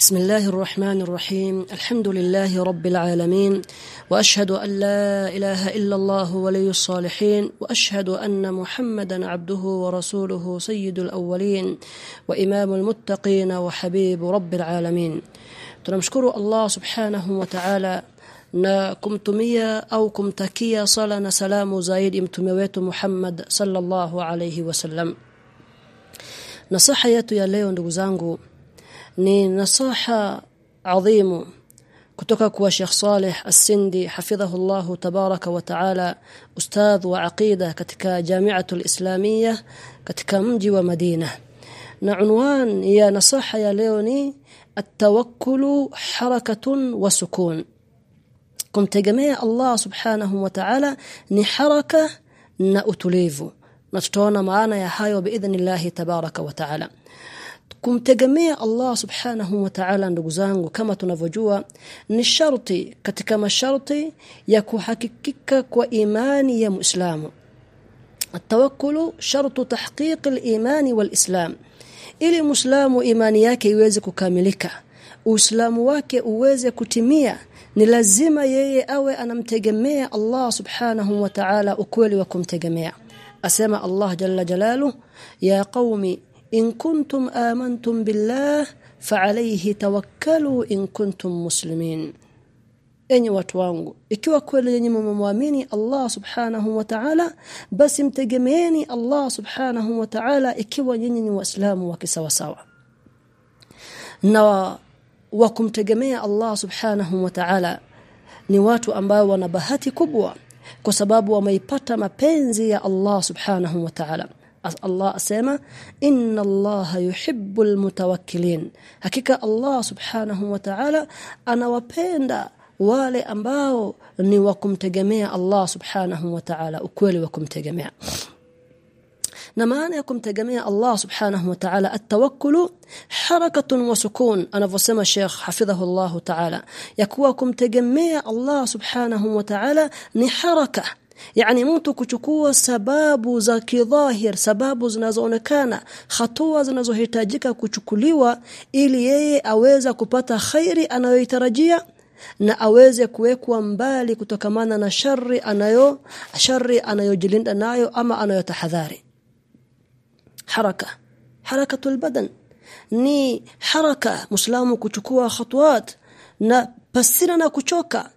بسم الله الرحمن الرحيم. الحمد لله رب العالمين. وأشهد أن لا إله إلا الله ولي الصالحين. وأشهد أن محمدا عبده ورسوله سيد الأولين. وإمام المتقين وحبيب رب العالمين. تنمشكر الله سبحانه وتعالى. na kumtumia أو kumtakia صلى سلام زايد zaidi محمد صلى الله عليه وسلم. wasallam يا ليون ya ni nasaha adhimu kutoka kwa Sheikh Saleh As-Sindi hafidhahu Allah tabaraka wa taala ustadh wa aqida katika Jami'atul Islamiyya katika mji wa Madina na unwan ya nasaha ya leo ni at-tawakkulu harakatun wa sukun kumtegemea Allah subhanahu wa ta'ala ni haraka na utulivu na tutaona maana ya hayo biidhnillah tabaraka wa ta'ala kumtegemea Allah subhanahu wa ta'ala ndugu zangu kama tunavyojua ni sharti katika masharti ya kuhakikika kwa imani ya Muislamu التوكل شرط تحقيق الإيمان والإسلام ili Muislamu imani yake iweze kukamilika Uislamu wake uweze kutimia ni lazima yeye awe anamtegemea Allah subhanahu wa ta'ala ukweli wa kumtegemea asema Allah jalla jalalu ya qaumi in kuntum amantum billah fa alayhi tawakkalu in kuntum muslimin. Enyi watu wangu ikiwa kweli nyinyi mmemwamini Allah subhanahu wa ta'ala basi mtegemeeni Allah subhanahu wa ta'ala ikiwa nyinyi ni waislamu wa kisawasawa. Na wakumtegemea Allah subhanahu wa ta'ala ni watu ambao wana bahati kubwa kwa sababu wameipata mapenzi ya Allah subhanahu wa ta'ala Allah asema inna Allah yuhibbul mutawakkilin hakika Allah subhanahu wa ta'ala anawapenda wale ambao ni wa kumtegemea Allah subhanahu wa ta'ala ukweli wa kumtegemea na maana ya kumtegemea Allah subhanahu wa ta'ala at-tawakkulu harakatun wa sukun anavyosema Sheikh hafidhahu Allah ta'ala ya kuwa kumtegemea Allah subhanahu wa ta'ala ni haraka yani mtu kuchukua sababu za kidhahir sababu zinazoonekana hatua zinazohitajika kuchukuliwa ili yeye aweza kupata khairi anayoitarajia na aweze kuwekwa mbali kutokamana na shari anayo shari anayojilinda nayo ama anayotahadhari. Haraka. Harakatul badan. Ni haraka muislamu kuchukua hatuat na pasina na kuchoka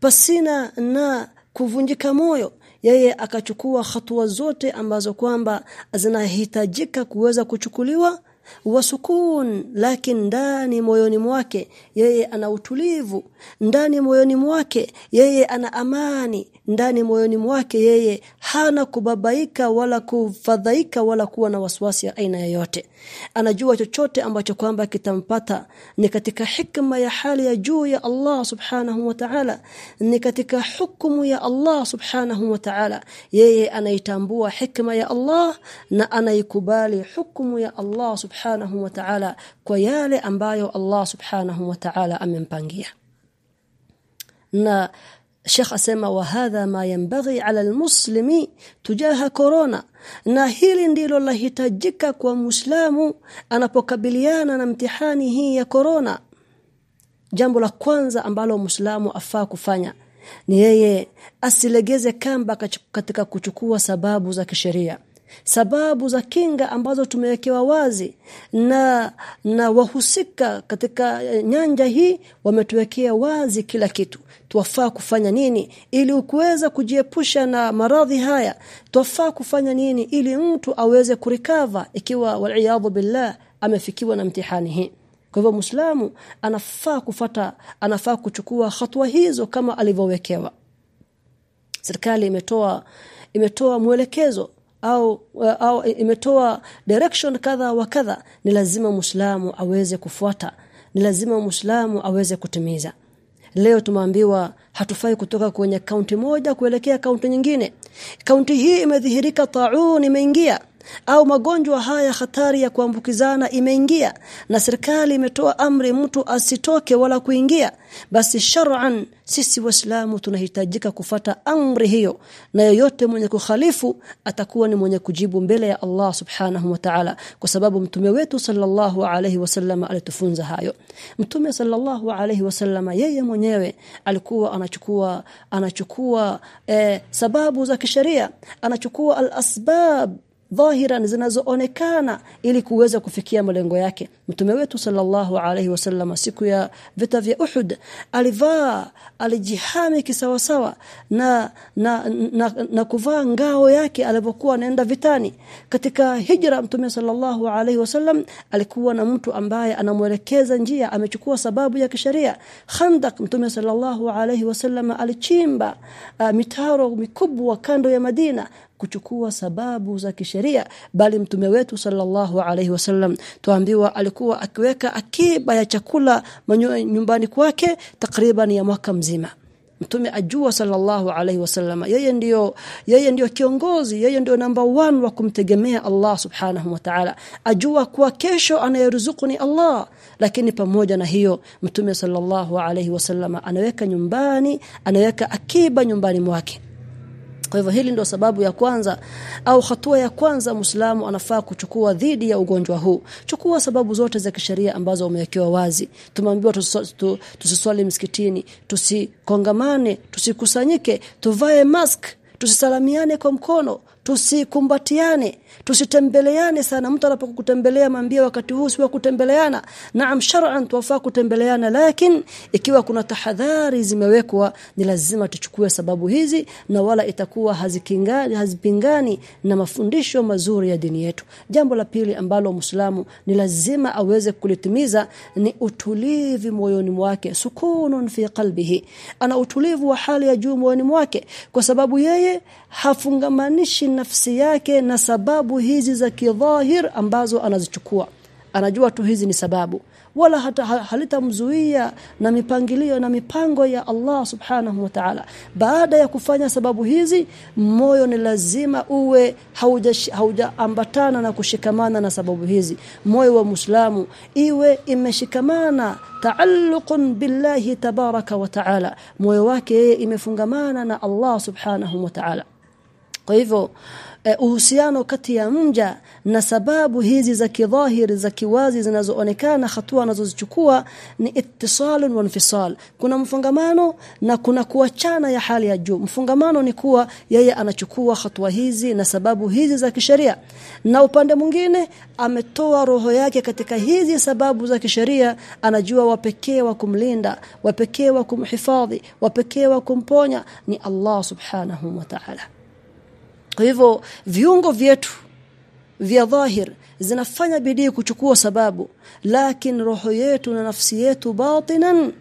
pasina na kuvunjika moyo. Yeye akachukua hatua zote ambazo kwamba zinahitajika kuweza kuchukuliwa wasukun lakini ndani moyoni mwake yeye ana utulivu ndani moyoni mwake yeye ana amani ndani moyoni mwake yeye hana kubabaika wala kufadhaika wala kuwa na wasiwasi aina yoyote. Anajua chochote ambacho kwamba kitampata ni katika hikma ya hali ya juu ya Allah subhanahu wa ta'ala ni katika hukumu ya Allah subhanahu wa ta'ala. Yeye anaitambua hikma ya Allah na anaikubali hukumu ya Allah subhanahu wa ta'ala kwa yale ambayo Allah subhanahu wa ta'ala amempangia. Na Sheikh asema wa hadha ma yanbaghi ala almuslimi tujaha corona. Na hili ndilo lahitajika kwa muislamu anapokabiliana na mtihani hii ya corona. Jambo la kwanza ambalo muislamu afaa kufanya ni yeye asilegeze kamba katika kuchukua sababu za kisheria sababu za kinga ambazo tumewekewa wazi na na wahusika katika nyanja hii wametuwekea wazi kila kitu. Tuwafaa kufanya nini ili ukuweza kujiepusha na maradhi haya? Twafaa kufanya nini ili mtu aweze kurikava ikiwa waliaadhu billah amefikiwa na mtihani hii? Kwa hivyo Muislamu anafaa kufata anafaa kuchukua hatua hizo kama alivyowekewa. Serikali imetoa imetoa mwelekezo au au imetoa direction kadha wa kadha ni lazima muislamu aweze kufuata ni lazima muislamu aweze kutimiza. Leo tumeambiwa hatufai kutoka kwenye kaunti moja kuelekea kaunti nyingine. Kaunti hii imedhihirika taun imeingia au magonjwa haya hatari ya kuambukizana imeingia na serikali imetoa amri mtu asitoke wala kuingia basi shar'an sisi waislamu tunahitajika kufata amri hiyo na yoyote mwenye kukhalifu atakuwa ni mwenye kujibu mbele ya Allah subhanahu wa ta'ala kwa sababu mtume wetu sallallahu alayhi wasallam alitufunza hayo. Mtume sallallahu alayhi wasallam yeye mwenyewe alikuwa anachukua anachukua eh, sababu za kisheria anachukua al-asbab dhahiran zinazoonekana ili kuweza kufikia malengo yake. Mtume wetu sallallahu alaihi wasallam siku ya vita vya Uhud alivaa alijihami kisawasawa na na, na, na kuvaa ngao yake alipokuwa anaenda vitani. Katika hijra mtume sallallahu alaihi wasallam alikuwa na mtu ambaye anamwelekeza njia amechukua sababu ya kisheria. Khandak mtume sallallahu alaihi wasallam alichimba uh, mitaro mikubwa kando ya Madina kuchukua sababu za kisheria bali mtume wetu sallallahu alaihi wasallam tuambiwa alikuwa akiweka akiba ya chakula nyumbani kwake takriban ya mwaka mzima. Mtume ajua sallallahu alaihi wasallam yeye ndiyo yeye ndiyo kiongozi yeye ndio namba 1 wa kumtegemea Allah subhanahu wa ta'ala. Ajua kuwa kesho anayeruzuku ni Allah. Lakini pamoja na hiyo mtume sallallahu alaihi wasallam anaweka nyumbani anaweka akiba nyumbani mwake kwa hivyo hili ndio sababu ya kwanza au hatua ya kwanza Muislamu anafaa kuchukua dhidi ya ugonjwa huu. Chukua sababu zote za kisheria ambazo umewekewa wazi. Tumeambiwa tusiswali msikitini, tusikongamane, tusikusanyike, tuvae mask, tusisalamiane kwa mkono, tusikumbatiane tusitembeleane sana. Mtu anapokutembelea mwambie wakati huu si kutembeleana. Naam shar'an tuwafaa kutembeleana lakini ikiwa kuna tahadhari zimewekwa ni lazima tuchukue sababu hizi na wala itakuwa hazikingani hazipingani na mafundisho mazuri ya dini yetu. Jambo la pili ambalo muislamu ni lazima aweze kulitimiza ni utulivu moyoni mwake. Sukunun fi qalbihi. Ana utulivu wa hali ya juu moyoni mwake. Kwa sababu yeye hafungamanishi nafsi yake na sababu hizi za kidhahir ambazo anazichukua. Anajua tu hizi ni sababu. Wala hata halitamzuia na mipangilio na mipango ya Allah subhanahu wa ta'ala. Baada ya kufanya sababu hizi moyo ni lazima uwe haujaambatana hauja na kushikamana na sababu hizi. Moyo wa muislamu iwe imeshikamana taalluqun billahi tabaraka wa ta'ala. Moyo wake imefungamana na Allah subhanahu wa ta'ala kwa hivyo uhusiano kati ya mja na sababu hizi za kidhahiri za kiwazi zinazoonekana hatua anazozichukua ni ittisalun wa infisal. Kuna mfungamano na kuna kuachana ya hali ya juu. Mfungamano ni kuwa yeye anachukua hatua hizi na sababu hizi za kisheria. Na upande mwingine ametoa roho yake katika hizi sababu za kisheria anajua wapekee wa kumlinda wapekee wa kumhifadhi wapekee wa kumponya. Ni Allah subhanahu wa ta'ala kwa hivyo viungo vyetu vya dhahir zinafanya bidii kuchukua sababu. Lakini roho yetu na nafsi yetu batinan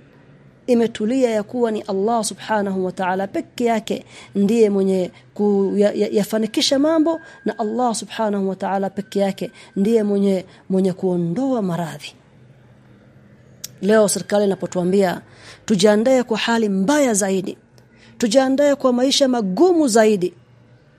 imetulia ya kuwa ni Allah subhanahu wa ta'ala peke yake ndiye mwenye kuyafanikisha ya, ya mambo na Allah subhanahu wa ta'ala peke yake ndiye mwenye mwenye kuondoa maradhi. Leo serikali inapotuambia tujiandae kwa hali mbaya zaidi tujiandae kwa maisha magumu zaidi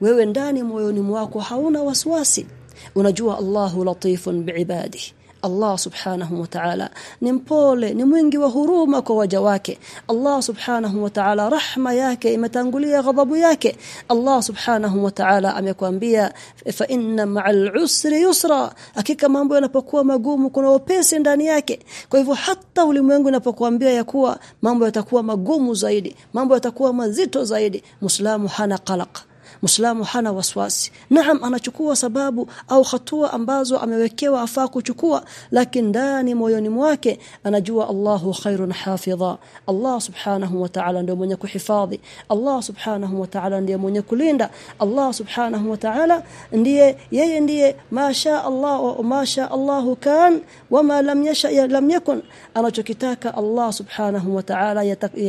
wewe ndani moyoni mwako hauna wasiwasi. Unajua Allahu latifun biibadihi. Allah subhanahu wa ta'ala ni mpole ni mwingi wa huruma kwa waja wake. Allah subhanahu wa ta'ala rahma yake imetangulia ghadhabu yake. Allah subhanahu wa ta'ala amekwambia fa inna ma'al usri yusra. Hakika mambo yanapokuwa magumu kuna upesi ndani yake. Kwa hivyo hata ulimwengu unapokuambia ya kuwa mambo yatakuwa magumu zaidi mambo yatakuwa mazito zaidi muislamu hana qalaq Muislamu hana waswasi. Naam anachukua sababu au hatua ambazo amewekewa afaa kuchukua lakini ndani moyoni mwake anajua Allahu khairun hafidha. Allah subhanahu wa ta'ala ndiye mwenye kuhifadhi. Allah subhanahu wa ta'ala ndiye mwenye kulinda. Allah subhanahu wa ta'ala ndiye yeye ndiye masha Allah masha Allahu kan wama lam yasha ya lam yakun anachokitaka Allah subhanahu wa ta'ala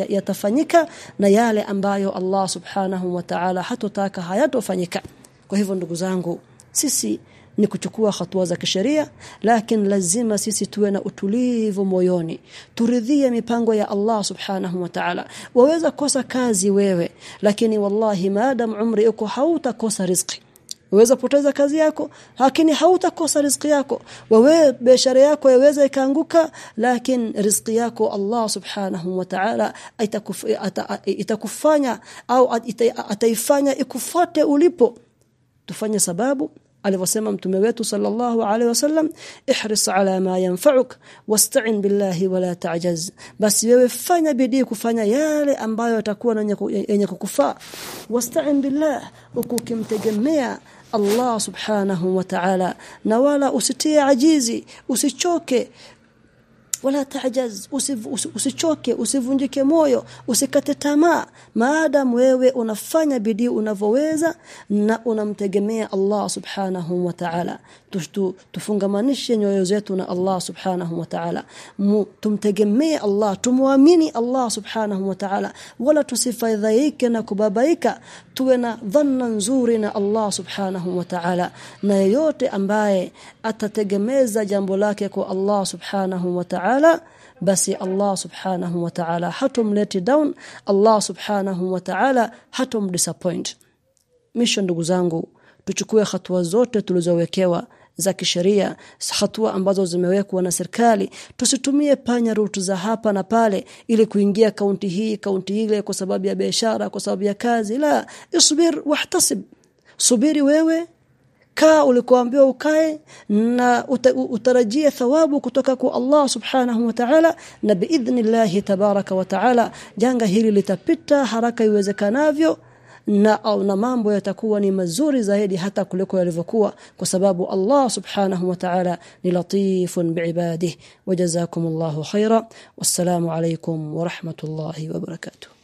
yatafanyika na yale ambayo Allah subhanahu wa ta'ala hatotaka hayatofanyika. Kwa hivyo ndugu zangu sisi ni kuchukua hatua za kisheria lakini lazima sisi tuwe na utulivu moyoni. Turidhie mipango ya Allah subhanahu wa ta'ala. Waweza kosa kazi wewe lakini wallahi maadam umri uko hautakosa riziki waweza poteza kazi yako lakini hautakosa riziki yako. Wewe biashara yako yaweza ikaanguka lakini riziki yako Allah subhanahu wa ta'ala itakufanya au ataifanya ikufuate ulipo. Tufanye sababu alivyosema mtume wetu sallallahu alaihi wasallam ihris ala ma yanfa'uk wasta'in billahi wala ta'jaz basi wewe fanya bidii kufanya yale ambayo yatakuwa yenye kukufaa. wasta'in billah ukukimtegemea Allah subhanahu wa ta'ala. Na wala usitie ajizi usichoke wala tajaz usichoke usivunjike moyo usikate tamaa. Maadamu wewe unafanya bidii unavoweza na unamtegemea Allah subhanahu wa ta'ala. Tufungamanishe nyoyo zetu na Allah subhanahu wa ta'ala. Tumtegemee Allah tumwamini Allah subhanahu wa ta'ala. Wala tusifadhaike na kubabaika tuwe na dhanna nzuri na Allah subhanahu wa ta'ala. Na yeyote ambaye atategemeza jambo lake kwa Allah subhanahu wa ta'ala basi Allah subhanahu wa ta'ala hatumleti down. Allah subhanahu wa ta'ala hatum disappoint. Misho ndugu zangu tuchukue hatua zote tulizowekewa za kisheria hatua ambazo zimewekwa na serikali. Tusitumie panya rutu za hapa na pale ili kuingia kaunti hii kaunti ile kwa sababu ya biashara kwa sababu ya kazi. La isbir wahtasib. Subiri wewe kaa ulikoambiwa ukae na utarajia thawabu kutoka kwa Allah subhanahu wa ta'ala na biidhnillah tabaraka wa ta'ala janga hili litapita haraka iwezekanavyo na au na mambo yatakuwa ni mazuri zaidi hata kuliko yalivyokuwa kwa sababu Allah subhanahu wa ta'ala ni latifun biibadihi wajazakumullahu khaira wassalamu alaykum wa rahmatullahi wa barakatuh